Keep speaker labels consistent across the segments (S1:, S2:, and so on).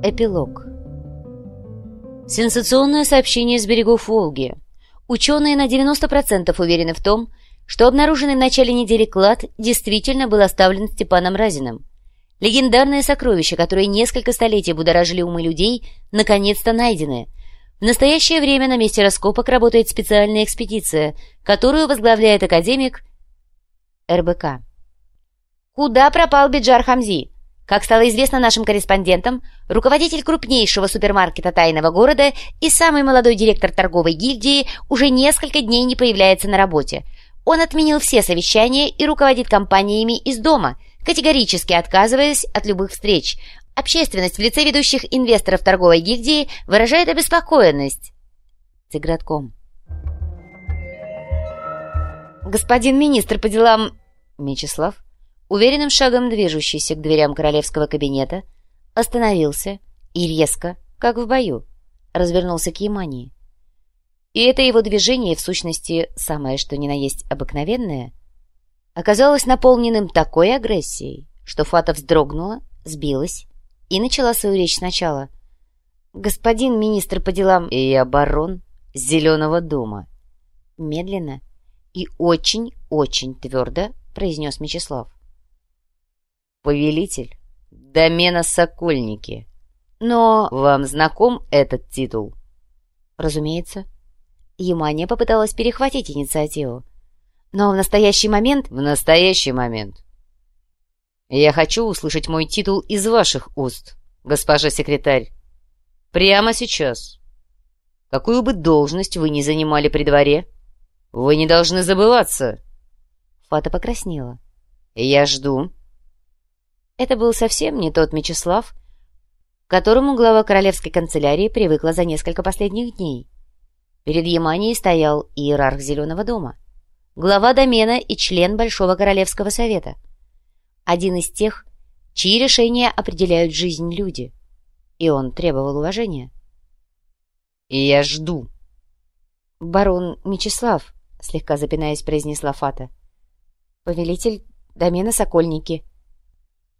S1: Эпилог Сенсационное сообщение с берегов Волги. Ученые на 90% уверены в том, что обнаруженный в начале недели клад действительно был оставлен Степаном Разиным. Легендарные сокровища, которые несколько столетий будоражили умы людей, наконец-то найдены. В настоящее время на месте раскопок работает специальная экспедиция, которую возглавляет академик РБК. Куда пропал Биджар Хамзи? Как стало известно нашим корреспондентам, руководитель крупнейшего супермаркета тайного города и самый молодой директор торговой гильдии уже несколько дней не появляется на работе. Он отменил все совещания и руководит компаниями из дома, категорически отказываясь от любых встреч. Общественность в лице ведущих инвесторов торговой гильдии выражает обеспокоенность. Цигратком. «Господин министр по делам...» Мечислав уверенным шагом движущийся к дверям королевского кабинета, остановился и резко, как в бою, развернулся к Ямании. И это его движение, в сущности, самое что ни на есть обыкновенное, оказалось наполненным такой агрессией, что Фата вздрогнула, сбилась и начала свою речь сначала. «Господин министр по делам...» «И я барон Зеленого дома», медленно и очень-очень твердо произнес Мечислав повелитель домена Сокольники. Но вам знаком этот титул? Разумеется. Ямания попыталась перехватить инициативу. Но в настоящий момент... В настоящий момент. Я хочу услышать мой титул из ваших уст, госпожа секретарь. Прямо сейчас. Какую бы должность вы ни занимали при дворе, вы не должны забываться. Фата покраснела. Я жду, это был совсем не тот Мечислав, к которому глава королевской канцелярии привыкла за несколько последних дней. Перед Яманией стоял иерарх Зеленого дома, глава домена и член Большого Королевского совета. Один из тех, чьи решения определяют жизнь люди. И он требовал уважения. «И я жду». «Барон Мечислав», — слегка запинаясь, произнесла Фата. «Повелитель домена Сокольники».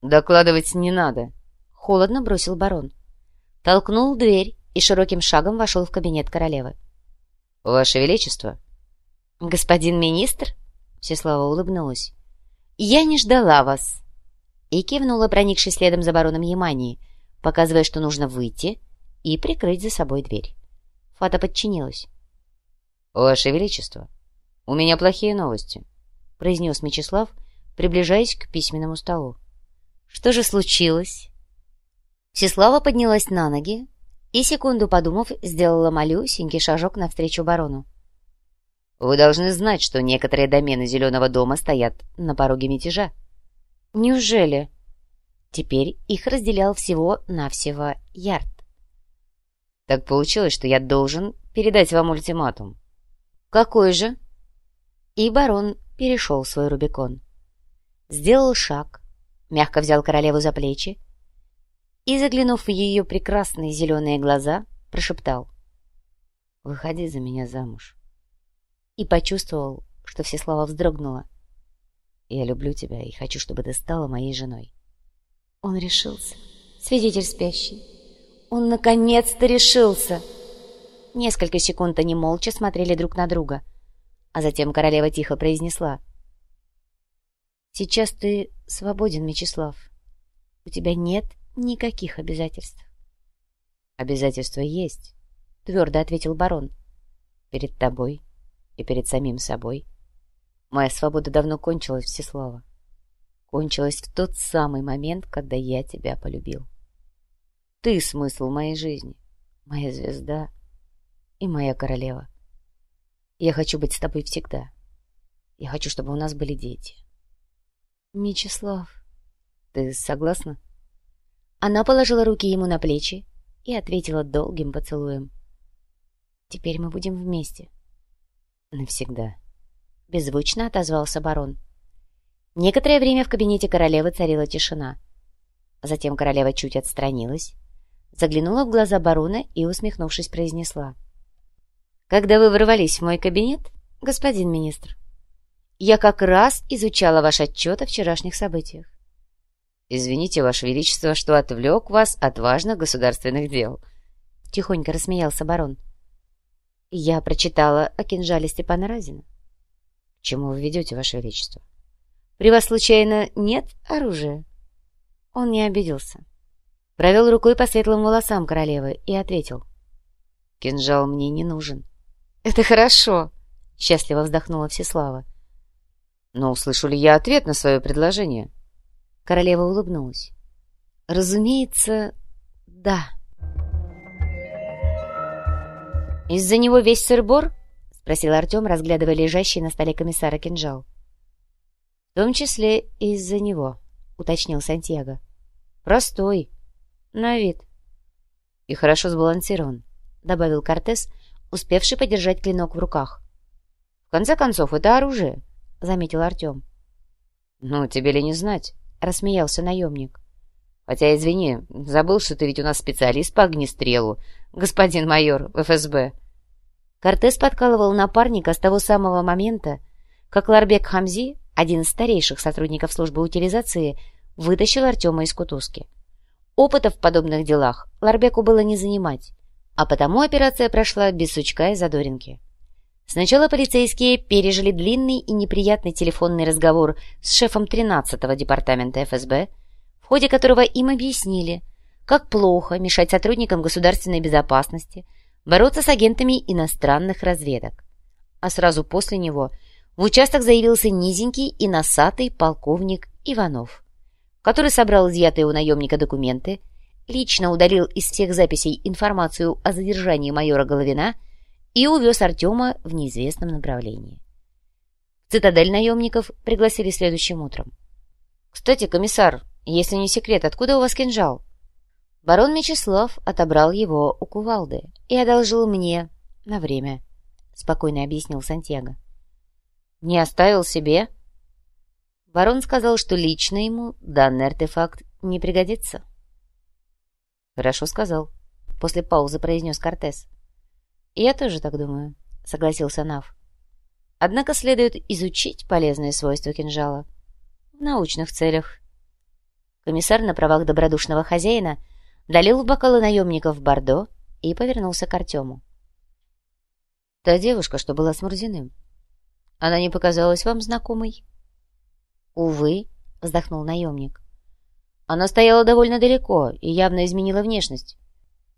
S1: «Докладывать не надо», — холодно бросил барон. Толкнул дверь и широким шагом вошел в кабинет королевы. «Ваше Величество!» «Господин министр?» — Всеслава улыбнулась. «Я не ждала вас!» И кивнула, проникшись следом за бароном Ямании, показывая, что нужно выйти и прикрыть за собой дверь. Фата подчинилась. «Ваше Величество, у меня плохие новости», — произнес Мечислав, приближаясь к письменному столу. Что же случилось? Всеслава поднялась на ноги и, секунду подумав, сделала малюсенький шажок навстречу барону. «Вы должны знать, что некоторые домены Зеленого дома стоят на пороге мятежа». «Неужели?» Теперь их разделял всего-навсего ярд. «Так получилось, что я должен передать вам ультиматум». «Какой же?» И барон перешел свой Рубикон. Сделал шаг, мягко взял королеву за плечи и, заглянув в ее прекрасные зеленые глаза, прошептал «Выходи за меня замуж». И почувствовал, что все слова вздрогнула. «Я люблю тебя и хочу, чтобы ты стала моей женой». Он решился. Свидетель спящий. Он наконец-то решился. Несколько секунд они молча смотрели друг на друга, а затем королева тихо произнесла — Сейчас ты свободен, Мечислав. У тебя нет никаких обязательств. Обязательства есть, твердо ответил барон. Перед тобой и перед самим собой. Моя свобода давно кончилась, Всеслава. Кончилась в тот самый момент, когда я тебя полюбил. Ты смысл моей жизни, моя звезда и моя королева. Я хочу быть с тобой всегда. Я хочу, чтобы у нас были дети. «Мечислав, ты согласна?» Она положила руки ему на плечи и ответила долгим поцелуем. «Теперь мы будем вместе». «Навсегда», — беззвучно отозвался барон. Некоторое время в кабинете королевы царила тишина. Затем королева чуть отстранилась, заглянула в глаза барона и, усмехнувшись, произнесла. «Когда вы ворвались в мой кабинет, господин министр, я как раз изучала ваш отчет о вчерашних событиях. «Извините, Ваше Величество, что отвлек вас от важных государственных дел», — тихонько рассмеялся барон. «Я прочитала о кинжале Степана Разина». «К чему вы ведете, Ваше Величество?» «При вас, случайно, нет оружия?» Он не обиделся. Провел рукой по светлым волосам королевы и ответил. «Кинжал мне не нужен». «Это хорошо!» — счастливо вздохнула Всеслава. «Но услышу ли я ответ на свое предложение?» Королева улыбнулась. «Разумеется, да». «Из-за него весь сыр-бор?» — спросил Артем, разглядывая лежащий на столе комиссара кинжал. «В том числе из-за него», — уточнил Сантьяго. «Простой, на вид». «И хорошо сбалансирован», — добавил Кортес, успевший подержать клинок в руках. «В конце концов, это оружие», — заметил Артем. «Ну, тебе ли не знать?» — рассмеялся наемник. «Хотя, извини, забыл, что ты ведь у нас специалист по огнестрелу, господин майор ФСБ». Кортес подкалывал напарника с того самого момента, как Ларбек Хамзи, один из старейших сотрудников службы утилизации, вытащил Артема из кутузки. Опыта в подобных делах Ларбеку было не занимать, а потому операция прошла без сучка и задоринки. Сначала полицейские пережили длинный и неприятный телефонный разговор с шефом 13-го департамента ФСБ, в ходе которого им объяснили, как плохо мешать сотрудникам государственной безопасности бороться с агентами иностранных разведок. А сразу после него в участок заявился низенький и носатый полковник Иванов, который собрал изъятые у наемника документы, лично удалил из всех записей информацию о задержании майора Головина – и увез Артема в неизвестном направлении. Цитадель наемников пригласили следующим утром. «Кстати, комиссар, если не секрет, откуда у вас кинжал?» Барон Мечислав отобрал его у кувалды и одолжил мне на время, спокойно объяснил Сантьяго. «Не оставил себе?» Барон сказал, что лично ему данный артефакт не пригодится. «Хорошо сказал», — после паузы произнес Кортес. «Я тоже так думаю», — согласился Нав. «Однако следует изучить полезные свойства кинжала. В научных целях». Комиссар на правах добродушного хозяина долил в бокалы наемников Бордо и повернулся к Артему. «Та девушка, что была с Мурзиным, она не показалась вам знакомой?» «Увы», — вздохнул наемник. «Она стояла довольно далеко и явно изменила внешность.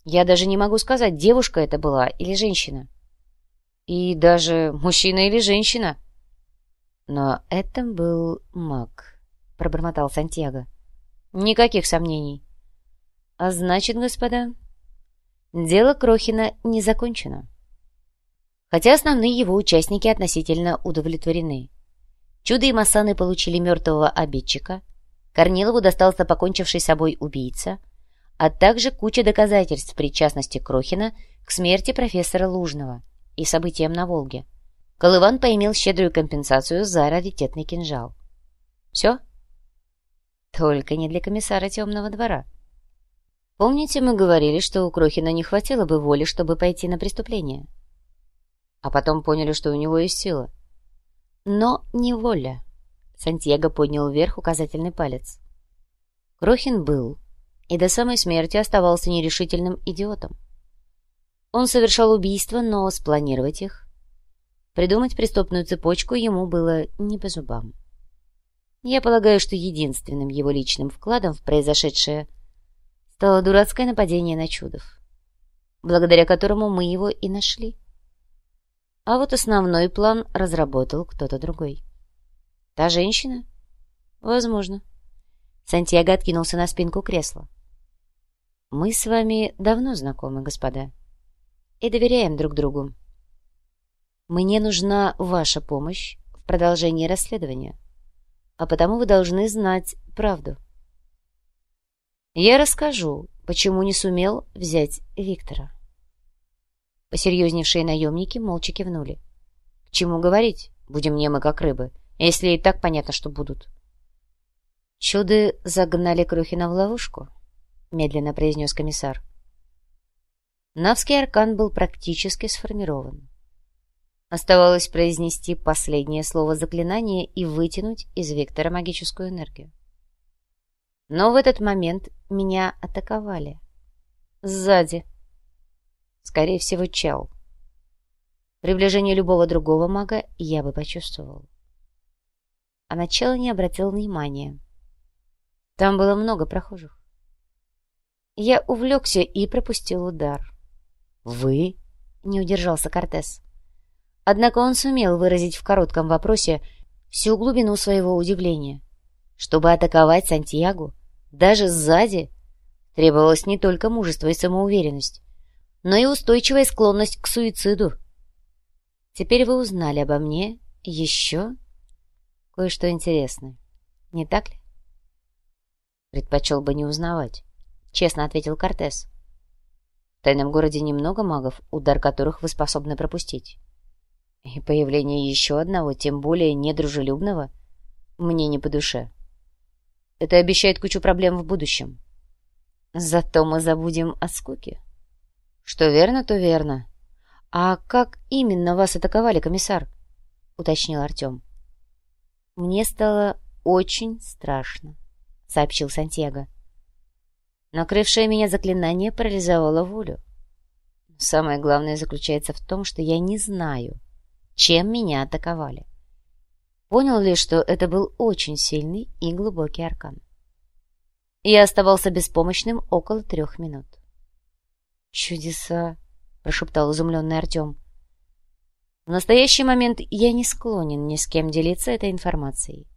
S1: Я даже не могу сказать, девушка это была или женщина. И даже мужчина или женщина. Но это был маг, пробормотал Сантьяго. Никаких сомнений. А значит, господа, дело Крохина не закончено. Хотя основные его участники относительно удовлетворены. Чудо и Масаны получили мертвого обидчика, Корнилову достался покончивший собой убийца — а также куча доказательств причастности Крохина к смерти профессора Лужного и событиям на Волге. Колыван поимел щедрую компенсацию за раритетный кинжал. Все? Только не для комиссара темного двора. Помните, мы говорили, что у Крохина не хватило бы воли, чтобы пойти на преступление? А потом поняли, что у него есть сила. Но не воля. Сантьяго поднял вверх указательный палец. Крохин был и до самой смерти оставался нерешительным идиотом. Он совершал убийства, но спланировать их, придумать преступную цепочку ему было не по зубам. Я полагаю, что единственным его личным вкладом в произошедшее стало дурацкое нападение на Чудов, благодаря которому мы его и нашли. А вот основной план разработал кто-то другой. Та женщина? Возможно. Сантьяго откинулся на спинку кресла. Мы с вами давно знакомы, господа, и доверяем друг другу. Мне нужна ваша помощь в продолжении расследования, а потому вы должны знать правду. Я расскажу, почему не сумел взять Виктора. Посерьезневшие наемники молча кивнули. К чему говорить? Будем немы, как рыбы, если и так понятно, что будут. Чуды загнали Крухина в ловушку —— медленно произнес комиссар. Навский аркан был практически сформирован. Оставалось произнести последнее слово заклинания и вытянуть из Виктора магическую энергию. Но в этот момент меня атаковали. Сзади. Скорее всего, чел. Приближение любого другого мага я бы почувствовал. А на чела не обратил внимания. Там было много прохожих. Я увлекся и пропустил удар. «Вы?» — не удержался Кортес. Однако он сумел выразить в коротком вопросе всю глубину своего удивления. Чтобы атаковать Сантьягу, даже сзади, требовалось не только мужество и самоуверенность, но и устойчивая склонность к суициду. Теперь вы узнали обо мне еще кое-что интересное, не так ли? Предпочел бы не узнавать, честно ответил Кортес. В тайном городе немного магов, удар которых вы способны пропустить. И появление еще одного, тем более недружелюбного, мне не по душе. Это обещает кучу проблем в будущем. Зато мы забудем о скуке. Что верно, то верно. А как именно вас атаковали, комиссар? Уточнил Артем. Мне стало очень страшно, сообщил Сантьяго. Накрывшее меня заклинание парализовало волю. Самое главное заключается в том, что я не знаю, чем меня атаковали. Понял ли, что это был очень сильный и глубокий аркан. Я оставался беспомощным около трех минут. «Чудеса!» — прошептал изумленный Артем. «В настоящий момент я не склонен ни с кем делиться этой информацией.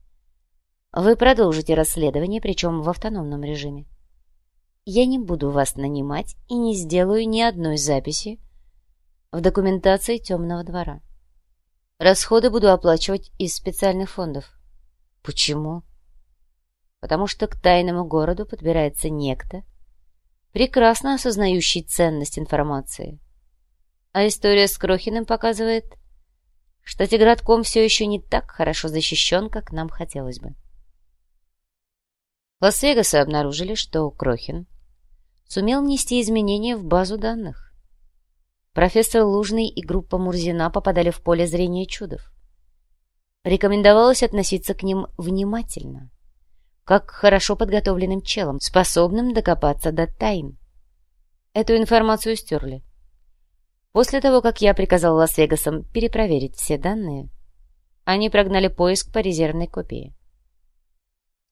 S1: Вы продолжите расследование, причем в автономном режиме я не буду вас нанимать и не сделаю ни одной записи в документации темного двора. Расходы буду оплачивать из специальных фондов. Почему? Потому что к тайному городу подбирается некто, прекрасно осознающий ценность информации. А история с Крохиным показывает, что Тигратком все еще не так хорошо защищен, как нам хотелось бы. Лас-Вегаса обнаружили, что Крохин сумел внести изменения в базу данных. Профессор Лужный и группа Мурзина попадали в поле зрения чудов. Рекомендовалось относиться к ним внимательно, как к хорошо подготовленным челам, способным докопаться до тайн. Эту информацию стерли. После того, как я приказал Лас-Вегасам перепроверить все данные, они прогнали поиск по резервной копии.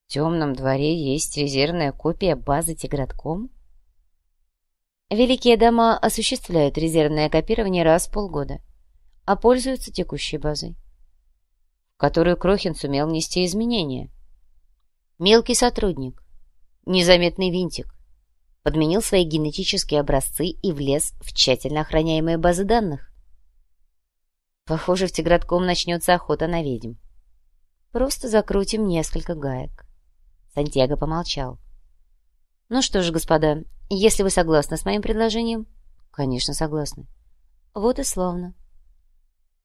S1: В темном дворе есть резервная копия базы Тигратком? Великие дома осуществляют резервное копирование раз в полгода, а пользуются текущей базой, которую Крохин сумел внести изменения. Мелкий сотрудник, незаметный винтик, подменил свои генетические образцы и влез в тщательно охраняемые базы данных. Похоже, в Тигратком начнется охота на ведьм. Просто закрутим несколько гаек. Сантьяго помолчал. Ну что ж, господа, если вы согласны с моим предложением... Конечно, согласны. Вот и славно.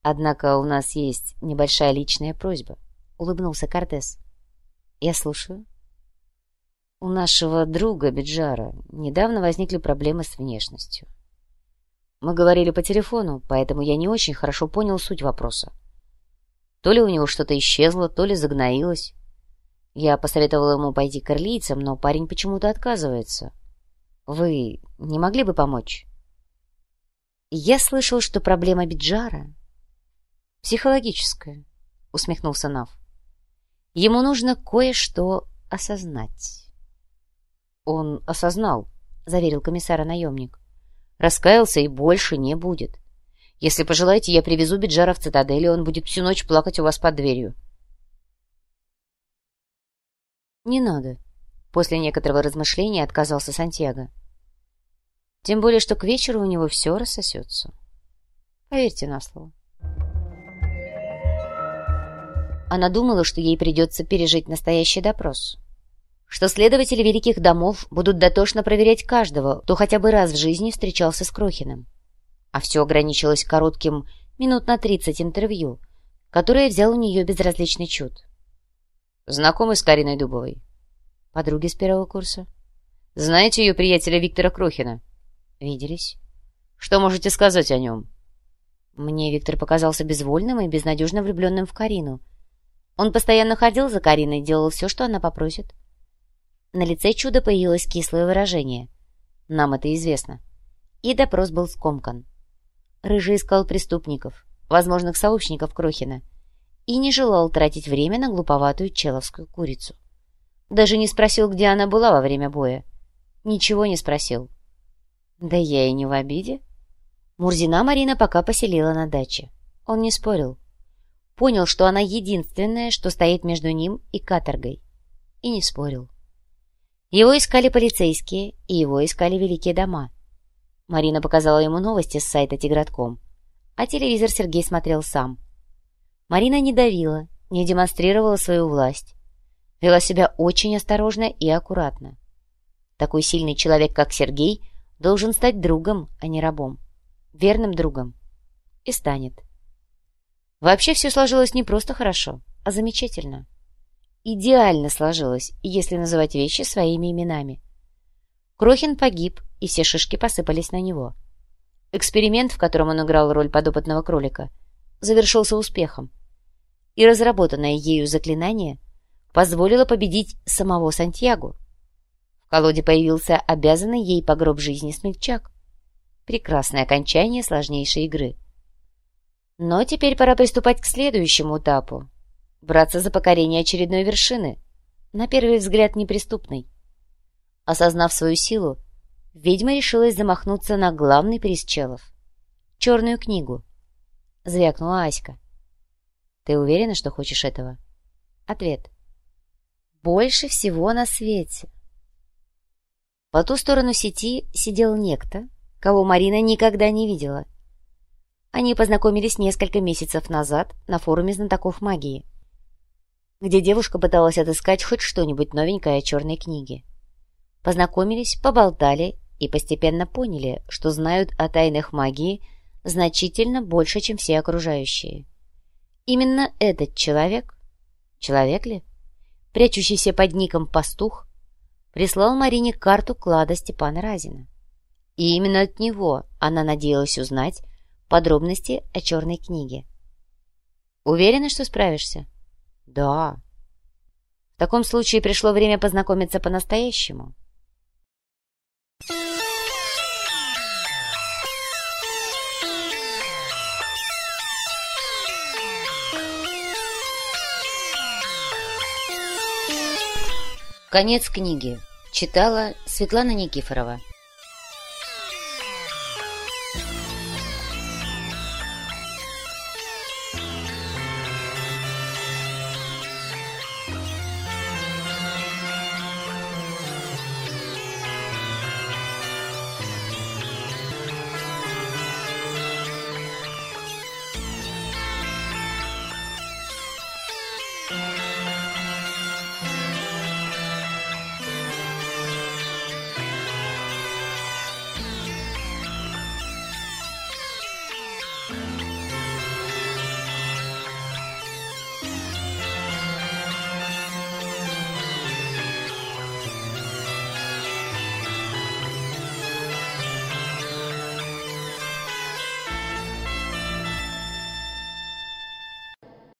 S1: Однако у нас есть небольшая личная просьба, улыбнулся Кортес. Я слушаю. У нашего друга Биджара недавно возникли проблемы с внешностью. Мы говорили по телефону, поэтому я не очень хорошо понял суть вопроса. То ли у него что-то исчезло, то ли загноилось. Я посоветовал ему пойти к ирлийцам, но парень почему-то отказывается. Вы не могли бы помочь? Я слышал, что проблема Биджара психологическая, усмехнулся Нав. Ему нужно кое-что осознать. Он осознал, заверил комиссара наемник. Раскаялся и больше не будет. Если пожелаете, я привезу Биджара в цитадель, и он будет всю ночь плакать у вас под дверью. «Не надо», — после некоторого размышления отказался Сантьяго. «Тем более, что к вечеру у него все рассосется. Поверьте на слово». Она думала, что ей придется пережить настоящий допрос. Что следователи великих домов будут дотошно проверять каждого, кто хотя бы раз в жизни встречался с Крохиным. А все ограничилось коротким минут на тридцать интервью, которое взял у нее безразличный чуд. Знакомы с Кариной Дубовой? Подруги с первого курса. Знаете ее приятеля Виктора Крохина? Виделись. Что можете сказать о нем? Мне Виктор показался безвольным и безнадежно влюбленным в Карину. Он постоянно ходил за Кариной, делал все, что она попросит. На лице чуда появилось кислое выражение. Нам это известно. И допрос был скомкан. Рыжий искал преступников, возможных сообщников Крохина, и не желал тратить время на глуповатую человскую курицу. Даже не спросил, где она была во время боя. Ничего не спросил. Да я и не в обиде. Мурзина Марина пока поселила на даче. Он не спорил. Понял, что она единственная, что стоит между ним и каторгой. И не спорил. Его искали полицейские, и его искали великие дома. Марина показала ему новости с сайта «Тигратком», а телевизор Сергей смотрел сам. Марина не давила, не демонстрировала свою власть. Вела себя очень осторожно и аккуратно. Такой сильный человек, как Сергей, должен стать другом, а не рабом верным другом. И станет. Вообще все сложилось не просто хорошо, а замечательно. Идеально сложилось, если называть вещи своими именами. Крохин погиб, и все шишки посыпались на него. Эксперимент, в котором он играл роль подопытного кролика, завершился успехом. И разработанное ею заклинание позволило победить самого Сантьягу. В колоде появился обязанный ей по гроб жизни смельчак. Прекрасное окончание сложнейшей игры. Но теперь пора приступать к следующему этапу. Браться за покорение очередной вершины, на первый взгляд неприступной. Осознав свою силу, ведьма решилась замахнуться на главный приз челов — черную книгу. Звякнула Аська. «Ты уверена, что хочешь этого?» Ответ. «Больше всего на свете». По ту сторону сети сидел некто, кого Марина никогда не видела. Они познакомились несколько месяцев назад на форуме знатоков магии, где девушка пыталась отыскать хоть что-нибудь новенькое о черной книге. Познакомились, поболтали и постепенно поняли, что знают о тайнах магии значительно больше, чем все окружающие. Именно этот человек, человек ли, прячущийся под ником «Пастух», прислал Марине карту клада Степана Разина. И именно от него она надеялась узнать подробности о черной книге. «Уверена, что справишься?» «Да». «В таком случае пришло время познакомиться по-настоящему». Конец книги. Читала Светлана Никифорова.